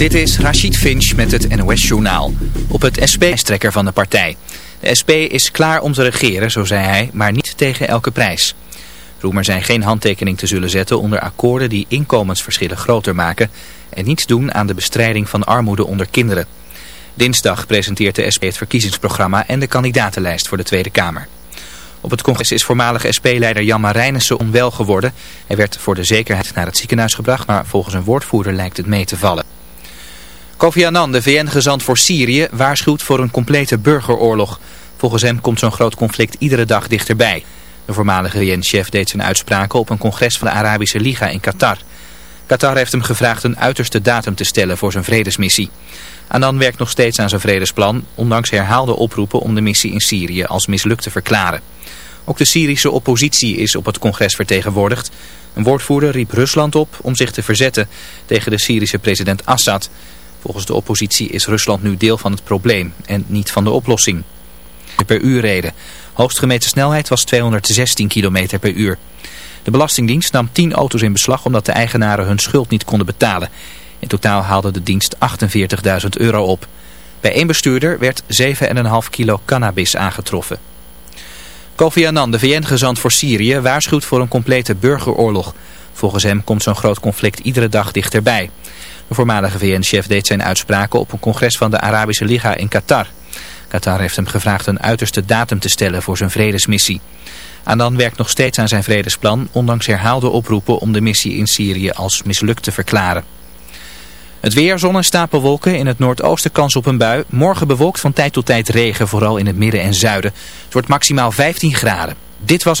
Dit is Rachid Finch met het NOS-journaal. Op het SP-strekker van de partij. De SP is klaar om te regeren, zo zei hij, maar niet tegen elke prijs. Roemer zei geen handtekening te zullen zetten onder akkoorden die inkomensverschillen groter maken... en niets doen aan de bestrijding van armoede onder kinderen. Dinsdag presenteert de SP het verkiezingsprogramma en de kandidatenlijst voor de Tweede Kamer. Op het congres is voormalig SP-leider Jan Marijnissen onwel geworden. Hij werd voor de zekerheid naar het ziekenhuis gebracht, maar volgens een woordvoerder lijkt het mee te vallen. Kofi Annan, de VN-gezant voor Syrië, waarschuwt voor een complete burgeroorlog. Volgens hem komt zo'n groot conflict iedere dag dichterbij. De voormalige VN-chef deed zijn uitspraken op een congres van de Arabische Liga in Qatar. Qatar heeft hem gevraagd een uiterste datum te stellen voor zijn vredesmissie. Annan werkt nog steeds aan zijn vredesplan, ondanks herhaalde oproepen om de missie in Syrië als mislukt te verklaren. Ook de Syrische oppositie is op het congres vertegenwoordigd. Een woordvoerder riep Rusland op om zich te verzetten tegen de Syrische president Assad. Volgens de oppositie is Rusland nu deel van het probleem en niet van de oplossing. Per uur reden. Hoogstgemeten snelheid was 216 km per uur. De Belastingdienst nam 10 auto's in beslag omdat de eigenaren hun schuld niet konden betalen. In totaal haalde de dienst 48.000 euro op. Bij één bestuurder werd 7,5 kilo cannabis aangetroffen. Kofi Annan, de VN-gezant voor Syrië, waarschuwt voor een complete burgeroorlog. Volgens hem komt zo'n groot conflict iedere dag dichterbij. De voormalige VN-chef deed zijn uitspraken op een congres van de Arabische Liga in Qatar. Qatar heeft hem gevraagd een uiterste datum te stellen voor zijn vredesmissie. Annan werkt nog steeds aan zijn vredesplan, ondanks herhaalde oproepen om de missie in Syrië als mislukt te verklaren. Het weer, zon en stapelwolken. In het noordoosten kans op een bui. Morgen bewolkt van tijd tot tijd regen, vooral in het midden en zuiden. Het wordt maximaal 15 graden. Dit was...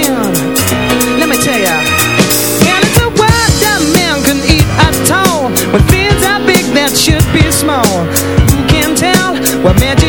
What magic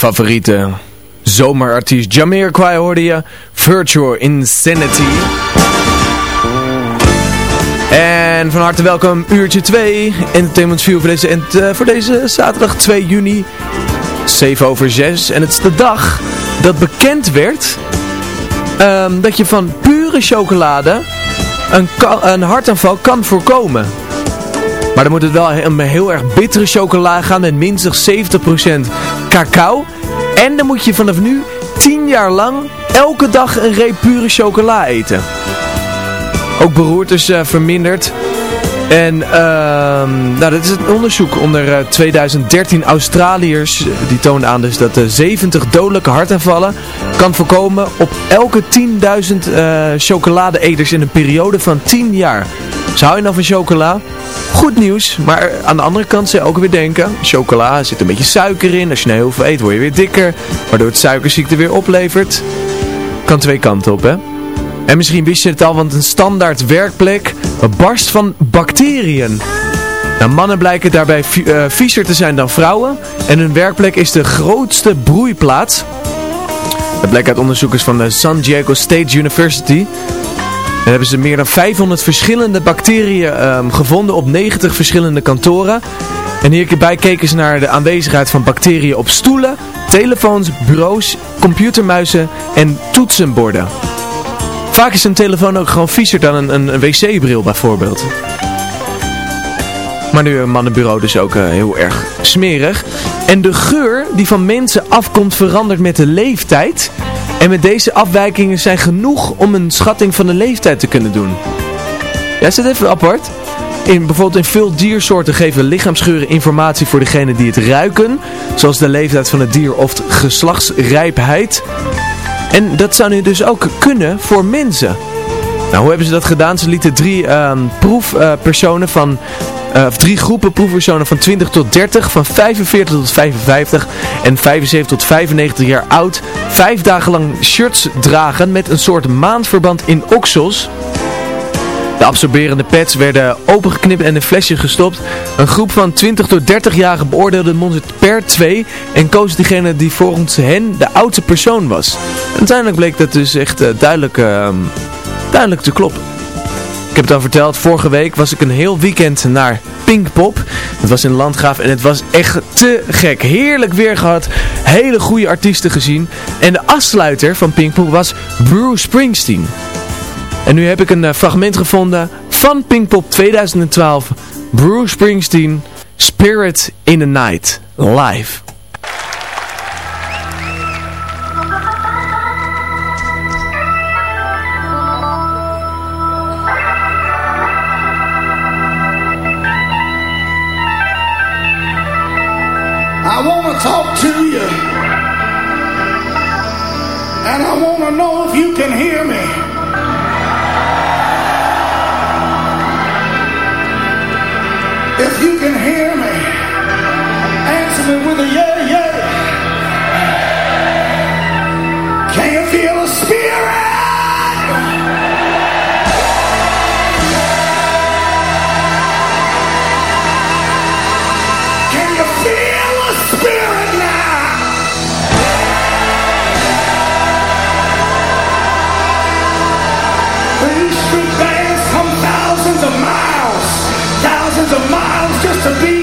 mijn favoriete zomerartiest Jamiroquai hoorde je. Virtual Insanity. En van harte welkom, uurtje 2, Entertainment View voor deze, uh, voor deze zaterdag 2 juni, 7 over 6. En het is de dag dat bekend werd um, dat je van pure chocolade een, een hartaanval kan voorkomen. Maar dan moet het wel een heel erg bittere chocola gaan met minstens 70% cacao. En dan moet je vanaf nu 10 jaar lang elke dag een reep pure chocola eten. Ook beroertes uh, verminderd. En uh, nou, dat is het onderzoek onder 2013 eh, Australiërs. Die toont aan dus dat de 70 dodelijke hartaanvallen kan voorkomen op elke 10.000 uh, chocoladeeters in een periode van 10 jaar. Hou je nou van chocola? Goed nieuws, maar aan de andere kant zou je ook weer denken, chocola zit een beetje suiker in. Als je nou heel veel eet word je weer dikker, waardoor het suikerziekte weer oplevert. Kan twee kanten op hè. En misschien wist je het al, want een standaard werkplek barst van bacteriën. Nou, mannen blijken daarbij uh, te zijn dan vrouwen. En hun werkplek is de grootste broeiplaats. Dat blijkt uit onderzoekers van de San Diego State University. En hebben ze meer dan 500 verschillende bacteriën um, gevonden op 90 verschillende kantoren. En hierbij keken ze naar de aanwezigheid van bacteriën op stoelen, telefoons, bureaus, computermuizen en toetsenborden. Vaak is een telefoon ook gewoon viezer dan een, een, wc-bril bijvoorbeeld. Maar nu een mannenbureau dus ook uh, heel erg smerig. En de geur die van mensen afkomt verandert met de leeftijd. En met deze afwijkingen zijn genoeg om een schatting van de leeftijd te kunnen doen. Ja, is dat even apart? In, bijvoorbeeld in veel diersoorten geven lichaamsgeuren informatie voor degene die het ruiken. Zoals de leeftijd van het dier of geslachtsrijpheid. En dat zou nu dus ook kunnen voor mensen. Nou, hoe hebben ze dat gedaan? Ze lieten drie uh, proefpersonen van... Uh, of drie groepen proefpersonen van 20 tot 30, van 45 tot 55 en 75 tot 95 jaar oud. Vijf dagen lang shirts dragen met een soort maandverband in oksels. De absorberende pads werden opengeknipt en in flesje gestopt. Een groep van 20 tot 30-jarigen beoordeelde monster per twee en koos diegene die volgens hen de oudste persoon was. uiteindelijk bleek dat dus echt uh, duidelijk, uh, duidelijk te kloppen. Ik heb het al verteld, vorige week was ik een heel weekend naar Pinkpop. Dat was in Landgraaf en het was echt te gek. Heerlijk weer gehad, hele goede artiesten gezien. En de afsluiter van Pinkpop was Bruce Springsteen. En nu heb ik een uh, fragment gevonden van Pinkpop 2012. Bruce Springsteen, Spirit in the Night, live. Talk to you. And I want to know if you can hear me. If you can hear me, answer me with a yeah, yeah. Can you feel the spirit? Thousands of miles just to be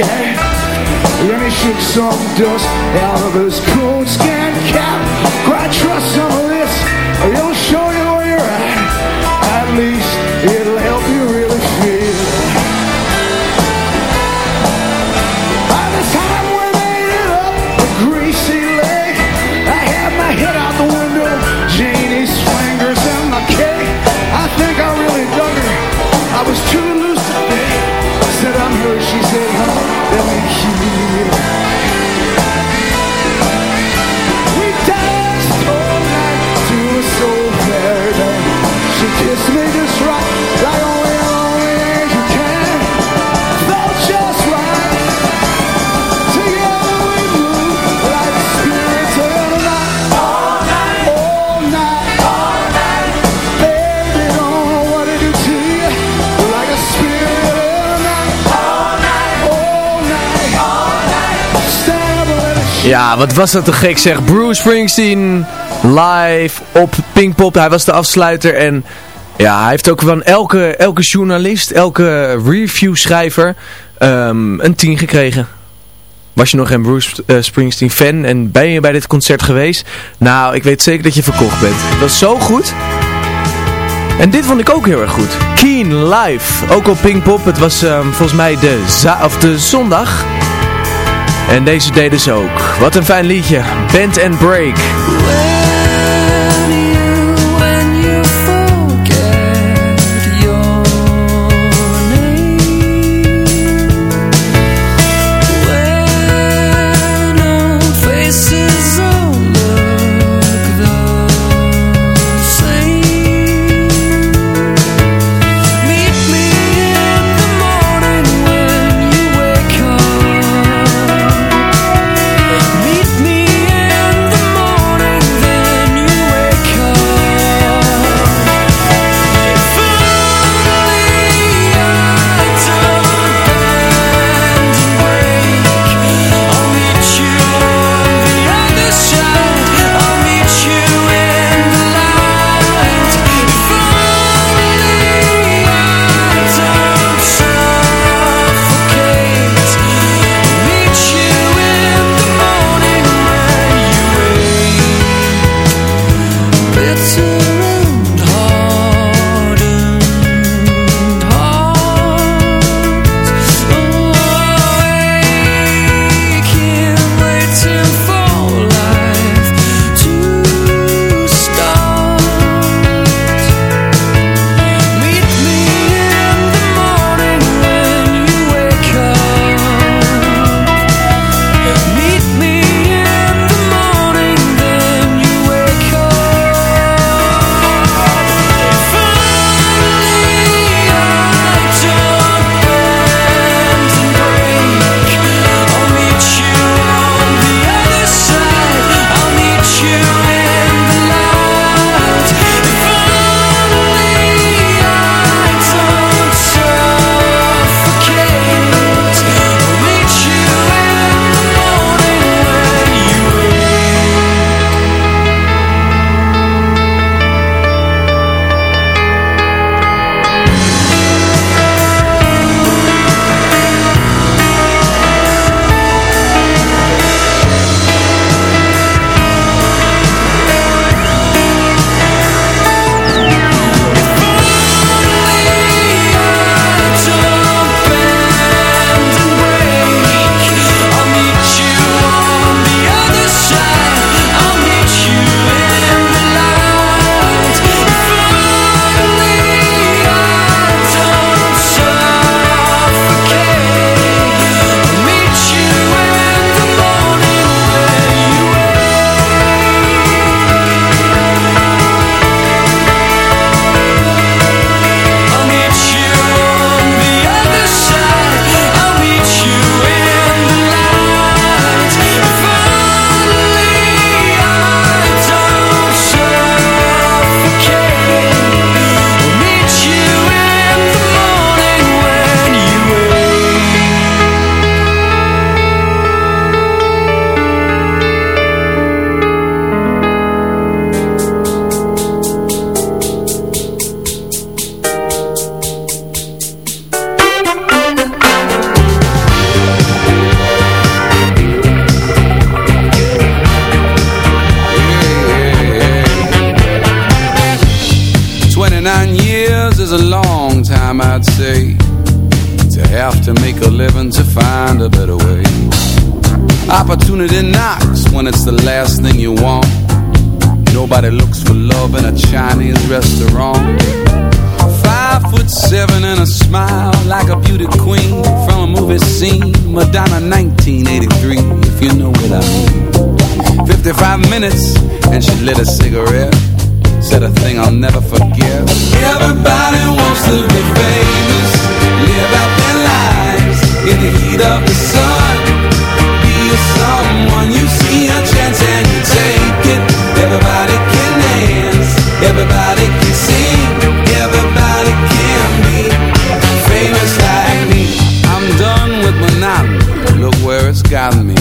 Let me shake some dust out of his coat. Ja, wat was dat te gek zeg. Bruce Springsteen live op Pinkpop. Hij was de afsluiter en ja, hij heeft ook van elke, elke journalist, elke reviewschrijver um, een 10 gekregen. Was je nog een Bruce eh, Springsteen fan en ben je bij dit concert geweest? Nou, ik weet zeker dat je verkocht bent. Dat was zo goed. En dit vond ik ook heel erg goed. Keen Live, ook op Pinkpop. Het was ehm, volgens mij de, of de zondag... En deze deden ze ook. Wat een fijn liedje. Bend and Break. 55 minutes and she lit a cigarette. Said a thing I'll never forget. Everybody wants to be famous. Live out their lives in the heat of the sun. Be someone you see a chance and you take it. Everybody can dance. Everybody can sing. Everybody can be famous like me. I'm done with monotony. Look where it's gotten me.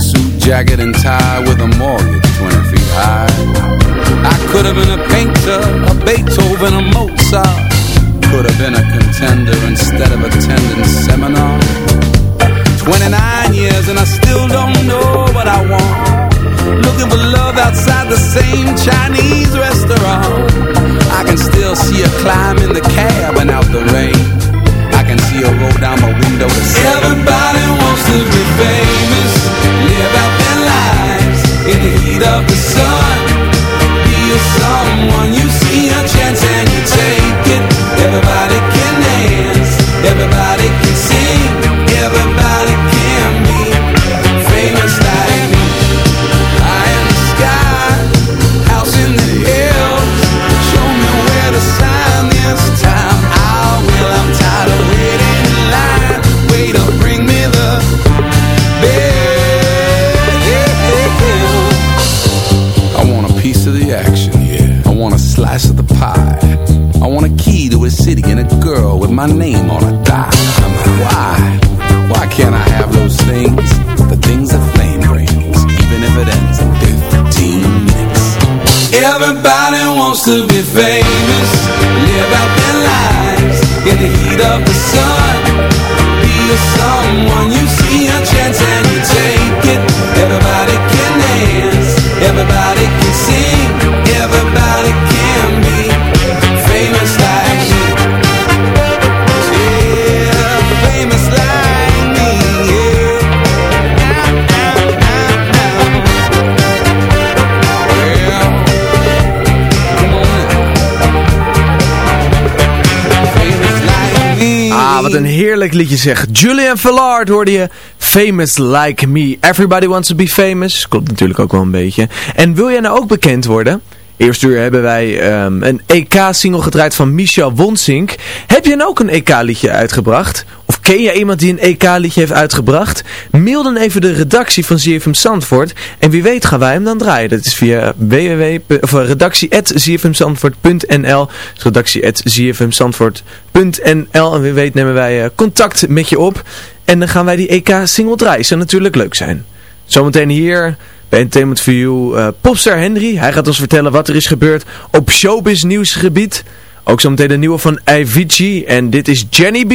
Suit, jacket, and tie with a mortgage 20 feet high. I could have been a painter, a Beethoven, a Mozart. Could have been a contender instead of attending seminar. 29 years and I still don't know what I want. Looking for love outside the same Chinese restaurant. I can still see her climbing the cab and out the rain. I can see her roll down my window Everybody wants to be famous of the sun. Be someone you see my name on a dime Why? Why can't I have those things? The things that fame brings Even if it ends in 15 minutes Everybody wants to be famous Live out their lives in the heat of the sun Be a someone you see a chance and you take it Everybody can dance Everybody can sing wat een heerlijk liedje zeg. Julian Villard hoorde je. Famous Like Me. Everybody wants to be famous. Klopt natuurlijk ook wel een beetje. En wil jij nou ook bekend worden? Eerste uur hebben wij ehm, een EK-single gedraaid van Michel Wonsink. Heb je nou ook een EK-liedje uitgebracht? Ken je iemand die een EK-liedje heeft uitgebracht? Mail dan even de redactie van ZFM Zandvoort. En wie weet gaan wij hem dan draaien. Dat is via www, of eh, redactie.zfmzandvoort.nl En wie weet nemen wij eh, contact met je op. En dan gaan wij die EK-single draaien. Zou natuurlijk leuk zijn. Zometeen hier bij Entertainment for You uh, popstar Henry. Hij gaat ons vertellen wat er is gebeurd op showbiz nieuwsgebied. Ook zometeen de nieuwe van Avicii. En dit is Jenny B.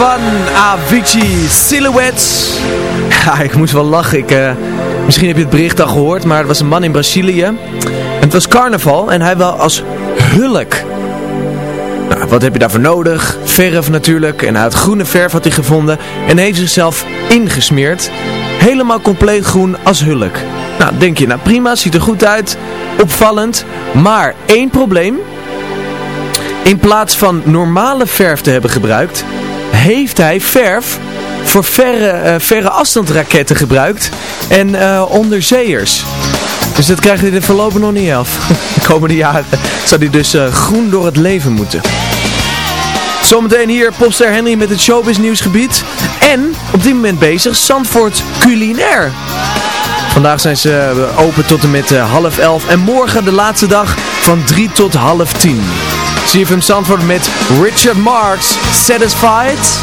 van Avicii Silhouettes. Ja, ik moest wel lachen. Ik, eh, misschien heb je het bericht al gehoord, maar het was een man in Brazilië. En het was carnaval en hij wel als hulk. Nou, wat heb je daarvoor nodig? Verf natuurlijk. En uit groene verf had hij gevonden en heeft zichzelf ingesmeerd. Helemaal compleet groen als hulk. Nou, denk je, nou prima, ziet er goed uit. Opvallend. Maar één probleem. In plaats van normale verf te hebben gebruikt, heeft hij verf voor verre, uh, verre afstandsraketten gebruikt en uh, onderzeeërs. Dus dat krijgt hij er voorlopig nog niet af. De komende jaren zal hij dus uh, groen door het leven moeten. Zometeen hier Popster Henry met het showbiz nieuwsgebied. En op dit moment bezig Zandvoort culinair. Vandaag zijn ze open tot en met half elf. En morgen de laatste dag van drie tot half tien. CFM Zandvoort met Richard Marks. Satisfied?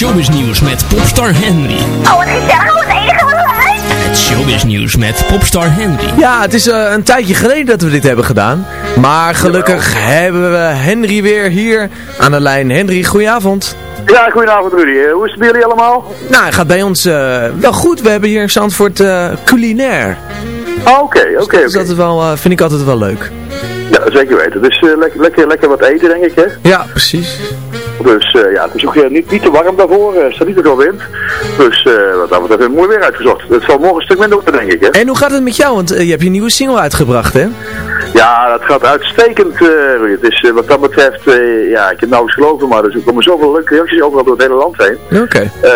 Showbiz nieuws met popstar Henry. Oh, wat gezellig. Wat enige wat leuk. Het showbiz nieuws met popstar Henry. Ja, het is uh, een tijdje geleden dat we dit hebben gedaan. Maar gelukkig hebben we Henry weer hier aan de lijn. Henry, goedenavond. Ja, goedenavond Rudy. Uh, hoe is het bij jullie allemaal? Nou, het gaat bij ons uh, wel goed. We hebben hier in Zandvoort culinair. Oké, oké. Dat is altijd wel, eh, vind ik altijd wel leuk. Ja, zeker weten. Dus eh, lekker, lekker, lekker wat eten, denk ik, hè? Ja, precies. Dus eh, ja, het is ook eh, niet, niet te warm daarvoor. Er staat niet te veel wind. Dus eh, wat dat betreft, mooi weer uitgezocht. Het zal morgen een stuk minder worden, denk ik, hè? En hoe gaat het met jou? Want eh, je hebt je nieuwe single uitgebracht, hè? Ja, dat gaat uitstekend. eh, het is, eh, wat dat betreft, eh, ja, ik heb nauwelijks geloven, maar er komen zoveel leuke reacties overal door het hele land heen. Oké. Eh,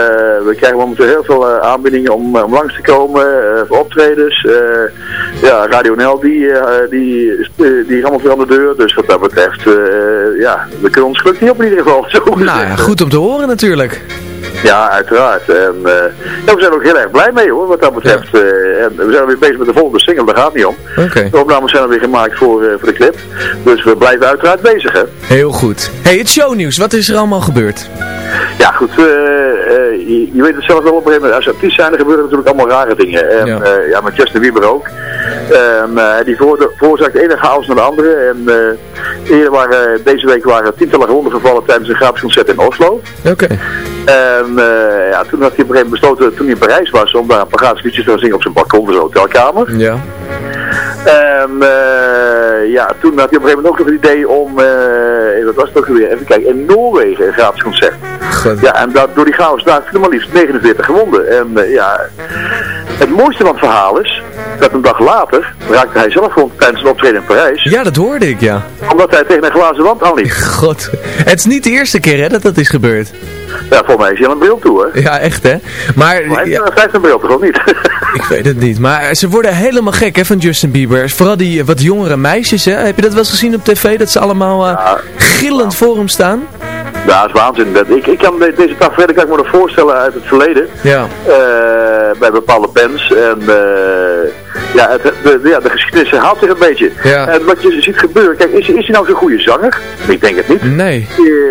we krijgen momenteel heel veel eh, aanbiedingen om, eh, om langs te komen, eh, voor optredens. Eh, ja, Radio NL die, eh, die, eh, die is allemaal weer aan de deur. Dus wat dat betreft, eh, ja, we kunnen ons geluk niet op in ieder geval. Zo Nou ja, goed om te horen natuurlijk. Ja, uiteraard. En eh, ja, we zijn er ook heel erg blij mee hoor, wat dat betreft. Eh, en we zijn weer bezig met de volgende single, daar gaat het niet om. Oké. De opnames zijn er weer gemaakt voor, eh, voor de clip. Dus we blijven uiteraard bezig hè. Heel goed. hey, het shownieuws. Wat is er allemaal gebeurd? Ja, goed. eh, eh, je, je weet het zelf wel op een gegeven moment. Als artiest zijn, er gebeuren natuurlijk allemaal rare dingen. En Ja. ja, ja met Justin Bieber ook. Eh, die veroorza- veroorzaakt de ene chaos naar de andere. En eh, eerder waren, deze week waren tientallen gewonden gevallen tijdens een gratis concert in Oslo. Oké. En eh, ja, toen had hij op een gegeven moment besloten, toen hij in Parijs was, om daar een paar gratis liedjes te gaan zingen op zijn balkon van zijn hotelkamer. Ja. Eh, ja, toen had hij op een gegeven moment ook nog het idee om, eh, wat was het ook weer, even kijken, in Noorwegen een gratis concert. Ja, en dat, door die chaos daar viel maar liefst 49 gewonden. En ja, het mooiste van het verhaal is dat een dag later raakte hij zelf gewoon tijdens een optreden in Parijs. Ja, dat hoorde ik, ja. Omdat hij tegen een glazen wand aanliep. God. Het is niet de eerste keer, hè, dat dat is gebeurd. Ja, volgens mij is hij aan een bril toe, hè. Ja, echt, hè. Maar, Maar hij ja, heeft- een bril toch niet? ik weet het niet. Maar ze worden helemaal gek, hè, van Justin Bieber. Vooral die eh, wat jongere meisjes, hè. Heb je dat wel eens gezien op tv? Dat ze allemaal eh, gillend voor hem staan? Ja, dat is waanzin. Dat, ik, ik kan de- deze dag verder kan ik me nog voorstellen uit het verleden. Ja. eh, bij bepaalde bands. En eh, ja, het, de, de- ja, de geschiedenis herhaalt zich een beetje. Ja. En wat je ziet gebeuren, kijk, is, is hij nou zo'n goede zanger? Ik denk het niet. Nee.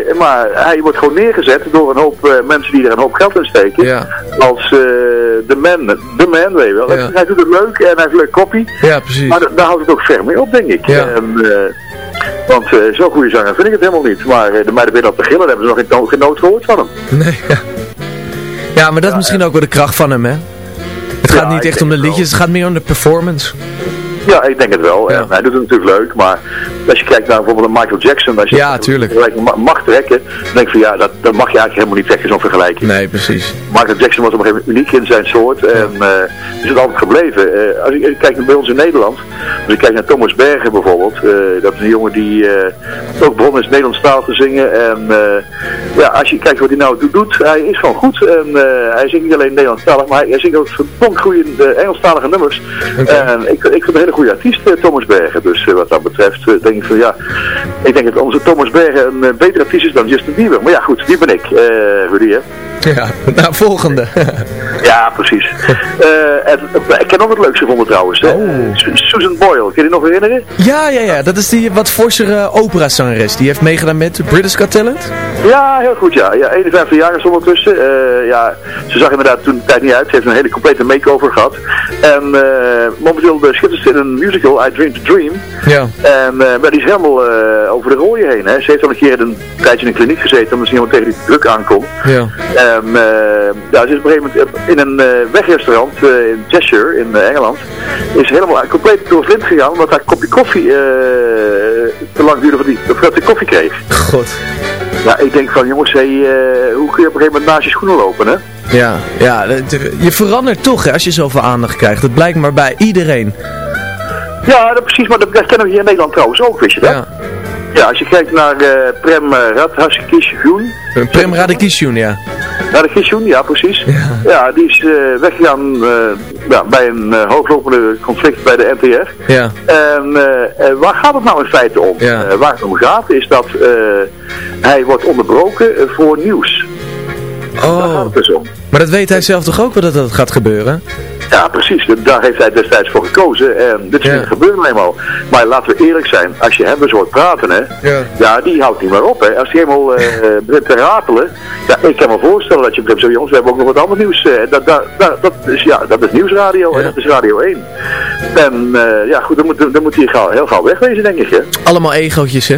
Eh, maar hij wordt gewoon neergezet door een hoop mensen die er een hoop geld in steken. Ja. Als de man, de man, weet je wel. Ja. Hij doet het leuk en hij heeft een leuk koppie. Ja, precies. Maar da- daar houdt het ook ver mee op, denk ik. Ja. En, want eh, zo'n goede zanger vind ik het helemaal niet. Maar eh, de meiden binnen op de gillen hebben ze nog geen, no- geen nood gehoord van hem. Nee, ja. Ja, maar dat is misschien ook wel de kracht van hem, hè. Het gaat niet echt om de liedjes, het gaat meer om de performance. Ja, ik denk het wel. Ja. En hij doet het natuurlijk leuk, maar als je kijkt naar bijvoorbeeld een Michael Jackson, als je Ja, vergelijking mag trekken, dan denk ik van ja, dat, dat mag je eigenlijk helemaal niet trekken, zo'n vergelijking. Nee, precies. Michael Jackson was op een gegeven moment uniek in zijn soort en eh is het altijd gebleven. Eh, als ik, ik kijk naar bij ons in Nederland, als ik kijk naar Thomas Bergen bijvoorbeeld, eh, dat is een jongen die ook begonnen is Nederlandstaal te zingen. En ja, als je kijkt wat hij nou do- doet, hij is gewoon goed. En hij zingt niet alleen Nederlandstalig, maar hij, hij zingt ook verdomd goede Engelstalige nummers. En ik, ik vind hem een goede artiest, eh, Thomas Bergen. Dus eh, wat dat betreft eh, denk ik van ja, ik denk dat onze Thomas Bergen een betere artiest is dan Justin Bieber. Maar ja goed, die ben ik, Rudy hè. Ja, nou, volgende. Ja, precies. Eh, en, eh, ik ken nog wat leuks gevonden trouwens. Hè? Oh. Su- Susan Boyle, kun je die nog herinneren? ja, ja, ja, dat is die wat forsere operazangeres. Die heeft meegedaan met British Got Talent. Ja, heel goed ja. ja 51 jaar is ondertussen. Eh, ja, ze zag inderdaad toen de tijd niet uit. Ze heeft een hele complete makeover gehad. En eh, momenteel schittert ze in een musical, I Dream to Dream. Ja. En maar die is helemaal eh, over de rooien heen. Hè. Ze heeft al een keer een tijdje in een kliniek gezeten omdat ze helemaal tegen die druk aankomt. Ja. Eh, ja, ze is op een gegeven moment in een eh, wegrestaurant eh, in Cheshire in eh, Engeland. Is helemaal compleet door vriend gegaan omdat haar kopje koffie eh, te lang duurde voordat die- voordat ze koffie kreeg. God. Ja, ik denk van jongens, hey, eh, hoe kun je op een gegeven moment naast je schoenen lopen hè? Ja, ja, dat- je verandert toch hè, als je zoveel aandacht krijgt. Dat blijkt maar bij iedereen. Ja, dat, precies, maar dat, dat kennen we hier in Nederland trouwens ook, wist je dat? Ja. Ja, als je kijkt naar eh, Prem uh, Radhaskishun. Een Prem Radikishun, ja. Radikishun, ja precies. Ja. Ja, die is eh, weggegaan eh, ja, bij een eh, hooglopende conflict bij de NTR. Ja. En eh, eh, waar gaat het nou in feite om? Ja. Eh, waar het om gaat is dat eh, hij wordt onderbroken eh, voor nieuws. Daar gaat Oh, het dus om. maar dat weet hij zelf toch ook wel dat dat gaat gebeuren? Ja, precies. Daar heeft hij destijds voor gekozen. En dit Ja. ja. gebeurt nou eenmaal. Maar laten we eerlijk zijn. Als je hem dus hoort praten, hè. Ja. Ja, die houdt niet meer op, hè. Als hij helemaal begint te ratelen. Ja, ik kan me voorstellen dat je begint zo, jongens, we hebben ook nog wat ander nieuws. eh, dat, dat, dat, dat, is, ja, dat is nieuwsradio Ja. en dat is Radio 1. En eh, ja, goed, dan moet, dan moet hij gauw, heel gauw wegwezen, denk ik, hè. Allemaal egootjes, hè?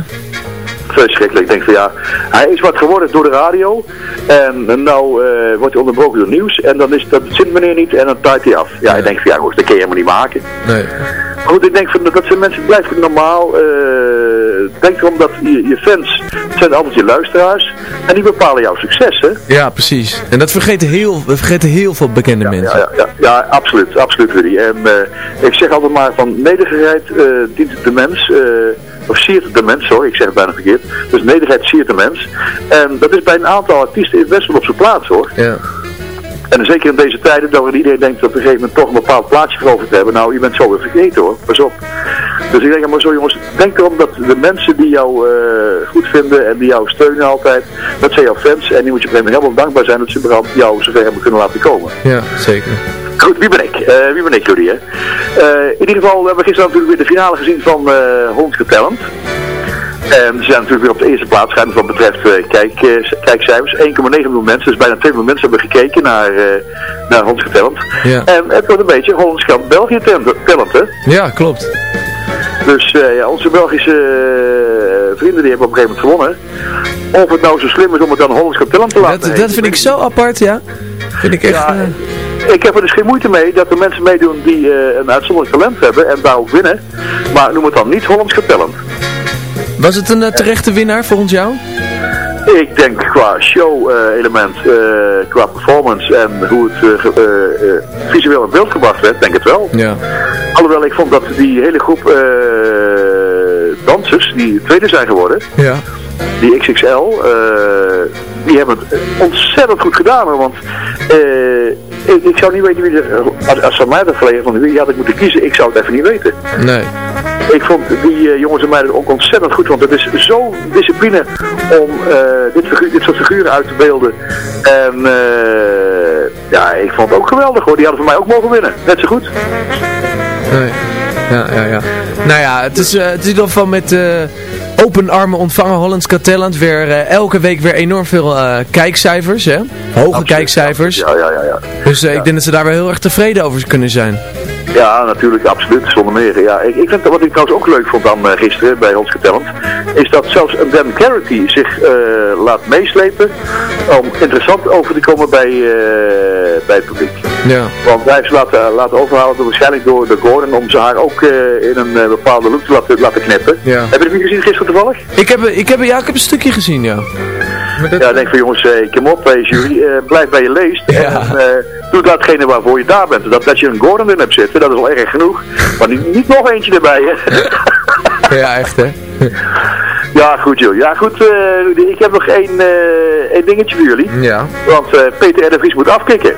Verschrikkelijk. Ik denk van ja, hij is wat geworden door de radio. En, nou eh, wordt hij onderbroken door nieuws. En dan is dat zint meneer niet en dan taait hij af. Ja, ik denk van ja, goed, dat kun je helemaal niet maken. Nee. Goed, ik denk van, dat zijn mensen, blijf normaal. eh denk erom dat je, je fans zijn altijd je luisteraars. En die bepalen jouw succes, hè? Ja, precies. En dat vergeten heel, we vergeten heel veel bekende mensen. Ja, ja, ja, absoluut, absoluut Rudy. En eh, ik zeg altijd maar van nederigheid dient de mens, of siert de mens, sorry, ik zeg het bijna verkeerd. Dus nederigheid siert de mens. En dat is bij een aantal artiesten best wel op zijn plaats hoor. Ja. En zeker in deze tijden dat iedereen denkt dat op een gegeven moment toch een bepaald plaatsje veroverd hebben. Nou, je bent zo weer vergeten hoor, pas op. Dus ik denk maar zo jongens, denk erom dat de mensen die jou eh, goed vinden en die jou steunen altijd, dat zijn jouw fans. En die moet je op een gegeven moment helemaal dankbaar zijn dat ze überhaupt jou zover hebben kunnen laten komen. Ja, zeker. Goed, wie ben ik? Eh, wie ben ik jullie, hè? Eh, in ieder geval hebben we gisteren natuurlijk weer de finale gezien van uh, Hond Getalent. En ze zijn natuurlijk weer op de eerste plaats gaan wat betreft uh, kijk, uh, kijkcijfers. 1,9 miljoen mensen, dus bijna 2 miljoen mensen hebben gekeken naar, uh, naar Hollands Talent. Ja. En het wordt een beetje Hollands België talent, hè? Ja, klopt. Dus ja, onze Belgische vrienden die hebben op een gegeven moment gewonnen. Of het nou zo slim is om het dan Hollands Talent te laten Dat, dat vind ik zo apart, ja. Vind ik echt... Ja, ik heb er dus geen moeite mee dat er mensen meedoen die een uitzonderlijk talent hebben en daar ook winnen. Maar noem het dan niet Hollands Talent. Was het een uh, terechte winnaar volgens jou? Ik denk qua show-element, uh, uh, qua performance en hoe het visueel in beeld gebracht werd, denk het wel. Ja. Alhoewel ik vond dat die hele groep dansers, die tweede zijn geworden, ja. die XXL, die hebben het ontzettend goed gedaan. Hoor, want ik, ik, zou niet weten wie er, als, als van mij dat gelegen van wie had ik moeten kiezen, ik zou het even niet weten. Nee. Ik vond die uh, jongens en meiden ook ontzettend goed, want het is zo discipline om uh, dit, figuur, dit soort figuren uit te beelden. En ja, ik vond het ook geweldig hoor. Die hadden voor mij ook mogen winnen. Net zo goed. Nee. Ja, ja, ja. Nou ja, het is, het is in ieder geval met open armen ontvangen Hollands Talent weer elke week weer enorm veel kijkcijfers, hè? Hoge Absoluut, kijkcijfers. Ja, ja, ja. ja. Dus ik ja. denk dat ze daar wel heel erg tevreden over kunnen zijn. Ja, natuurlijk, absoluut, zonder meer. Ja, ik, ik vind wat ik trouwens ook leuk vond dan uh, gisteren bij Hollands Talent, is dat zelfs een Dan Carity zich uh, laat meeslepen om interessant over te komen bij, uh, bij het publiek. Ja. Want hij heeft ze laten, laten overhalen door, waarschijnlijk door de Gordon om ze haar ook in een bepaalde look te laten, laten knippen. Ja. Heb je het niet gezien gisteren toevallig? Ik heb, ik heb, ja, ik heb een stukje gezien, ja. Dat... Ja, ik denk van jongens, eh, kom op, eh, jury, uh, blijf bij je leest. Ja. En doe datgene waarvoor je daar bent. Dat, dat je een Gordon in hebt zitten, dat is al erg genoeg. Maar niet, niet nog eentje erbij, hè. ja, echt, hè. Ja, goed joh. Ja, goed. ik heb nog één, één dingetje voor jullie. Ja. Want Peter R. de Vries moet afkicken.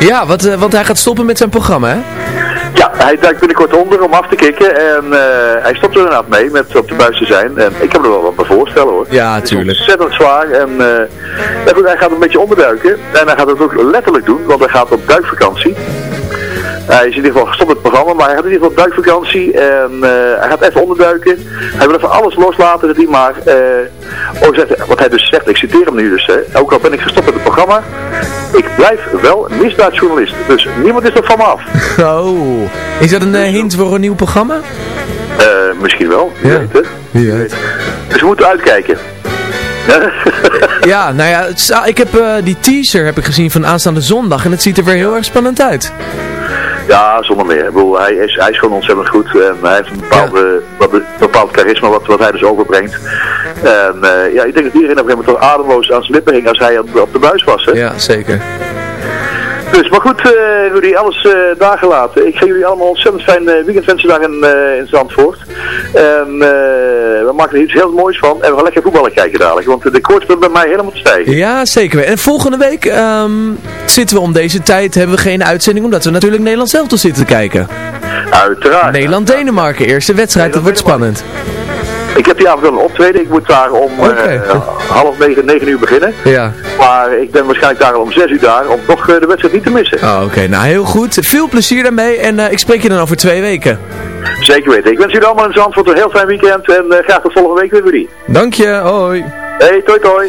Ja, wat, want hij gaat stoppen met zijn programma, hè? Ja, hij duikt binnenkort onder om af te kicken en uh, hij stopt er inderdaad mee met op de buis te zijn. En ik heb er wel wat bij voorstellen hoor. Ja, tuurlijk. Het is ontzettend zwaar en uh, goed, hij gaat een beetje onderduiken. En hij gaat het ook letterlijk doen, want hij gaat op duikvakantie. Hij is in ieder geval gestopt met het programma, maar hij gaat in ieder geval duikvakantie en uh, hij gaat even onderduiken. Hij wil even alles loslaten dat hij maar, oh, zegt, wat hij dus zegt, ik citeer hem nu dus, hè, ook al ben ik gestopt met het programma, ik blijf wel misdaadjournalist. Dus niemand is er van me af. Oh, is dat een uh, hint voor een nieuw programma? Misschien wel, wie ja. weet het. Wie weet. Dus we moeten uitkijken. ja, nou ja, ik heb uh, die teaser heb ik gezien van aanstaande zondag en het ziet er weer heel erg spannend uit. Ja, zonder meer. Ik bedoel, hij, is, hij is gewoon ontzettend goed en hij heeft een bepaalde, ja. wat, bepaald charisma wat, wat hij dus overbrengt. En uh, ja, ik denk dat iedereen op een gegeven moment toch ademloos aan zijn lippen hing als hij op, op de buis was. Hè? Ja, zeker. Dus, maar goed, uh, Rudy, alles uh, daar gelaten. Ik ga jullie allemaal ontzettend fijn uh, weekend wensen daar in, in Zandvoort. En we maken er iets heel moois van. En we gaan lekker voetballen kijken dadelijk. Want de koorts bij mij helemaal te stijgen. Ja, zeker. En volgende week um, zitten we om deze tijd, hebben we geen uitzending. Omdat we natuurlijk Nederland zelf te zitten te kijken. Uiteraard. Nederland-Denemarken, eerste wedstrijd. Dat wordt spannend. Ik heb die avond wel een optreden. Ik moet daar om okay. uh, half negen, negen uur beginnen. Ja. Maar ik ben waarschijnlijk daar al om zes uur daar om toch uh, de wedstrijd niet te missen. Oh, Oké, okay. nou heel goed. Veel plezier daarmee en uh, ik spreek je dan over twee weken. Zeker weten. Ik wens jullie allemaal in Zandvoort een heel fijn weekend en graag tot volgende week weer jullie. Dank je, hoi. Hey, toi toi.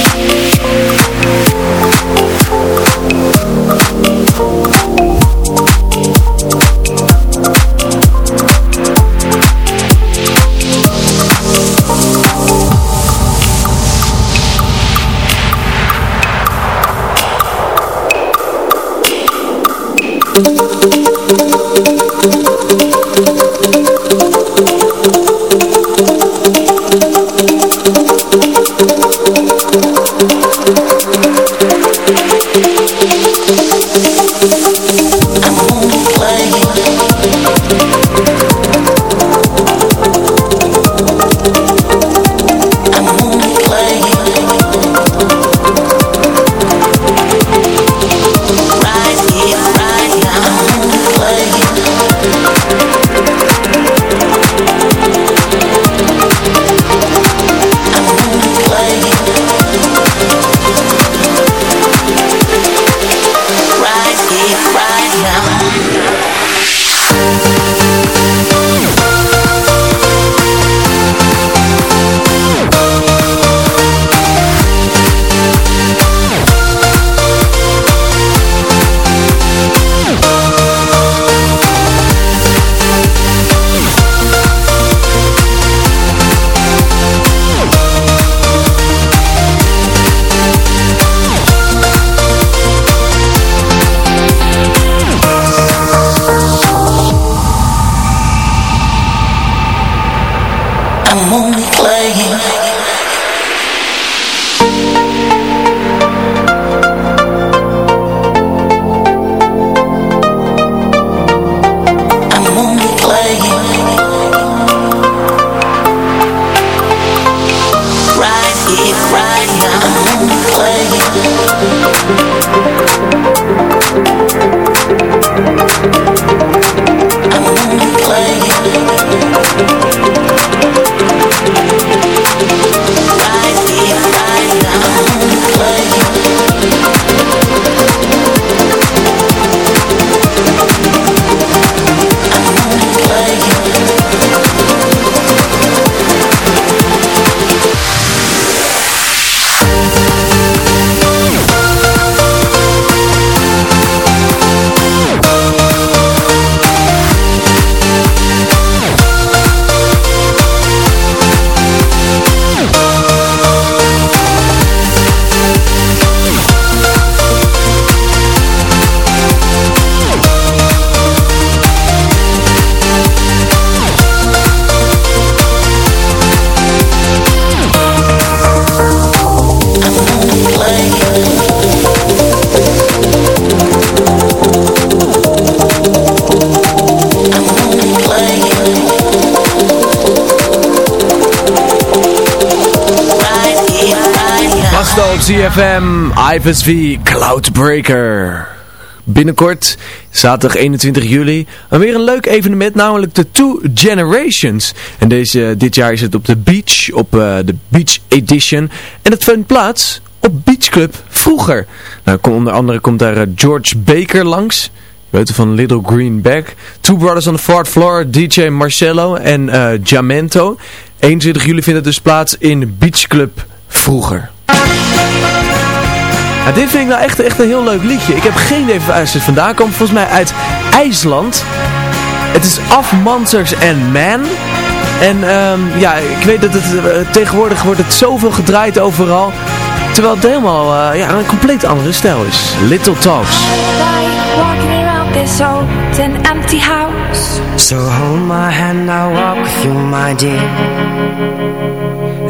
CFM, Ivers V, Cloudbreaker. Binnenkort, zaterdag 21 juli, weer een leuk evenement, namelijk de Two Generations. En deze, dit jaar is het op de beach, op uh, de Beach Edition. En het vindt plaats op Beach Club vroeger. Nou, onder andere komt daar uh, George Baker langs. Weet van Little Green Bag. Two Brothers on the Fourth Floor, DJ Marcello en uh, Jamento. 21 juli vindt het dus plaats in Beach Club vroeger. Dit vind ik nou echt, echt een heel leuk liedje. Ik heb geen idee waar het vandaan komt. Volgens mij uit IJsland. Het is Af Monsters and Man. En um, ja, ik weet dat het uh, tegenwoordig wordt het zoveel gedraaid overal. Terwijl het helemaal uh, ja, een compleet andere stijl is. Little Talks. So hold my hand, walk you, my dear.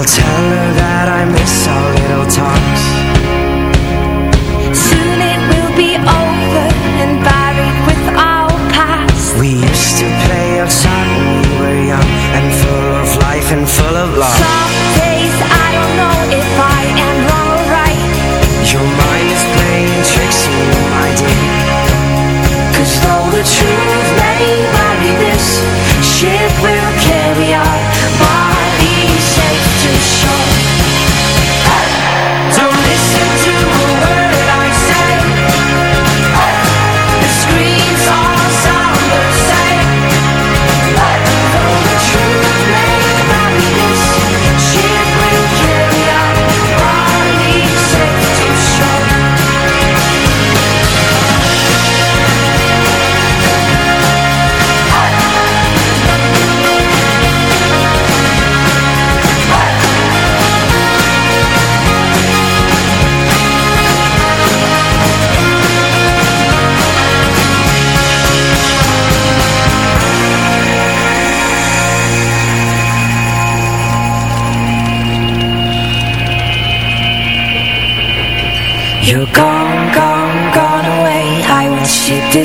I'll tell her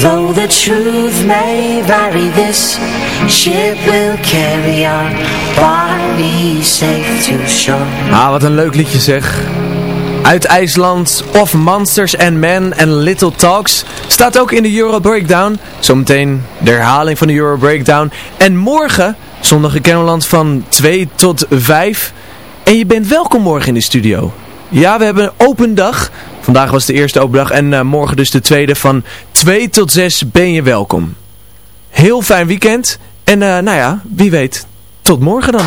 Though the truth may vary, this ship will carry our safe to shore. Ah, wat een leuk liedje zeg. Uit IJsland, of Monsters and Men en Little Talks. Staat ook in de Euro Breakdown. Zometeen de herhaling van de Euro Breakdown. En morgen, zondag in Kennemerland van 2 tot 5. En je bent welkom morgen in de studio. Ja, we hebben een open dag. Vandaag was de eerste open dag en eh, morgen dus de tweede van 2 tot 6 ben je welkom. Heel fijn weekend. En eh, nou ja, wie weet, tot morgen dan.